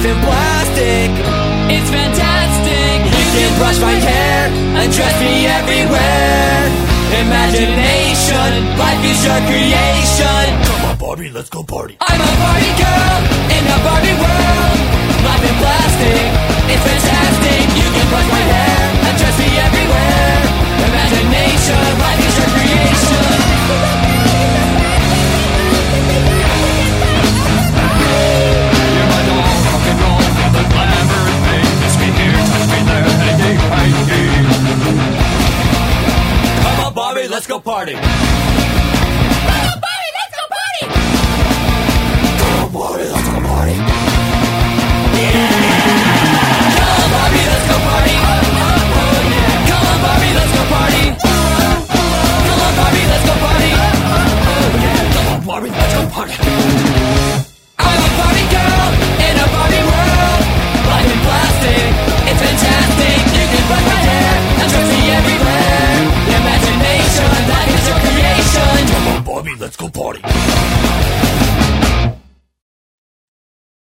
stuff in plastic. It's fantastic. You can brush my hair, and dress me everywhere. Imagination, life is your creation. Come on, Barbie, let's go party. I'm a party girl. Let's go party. Barbie, let's go party.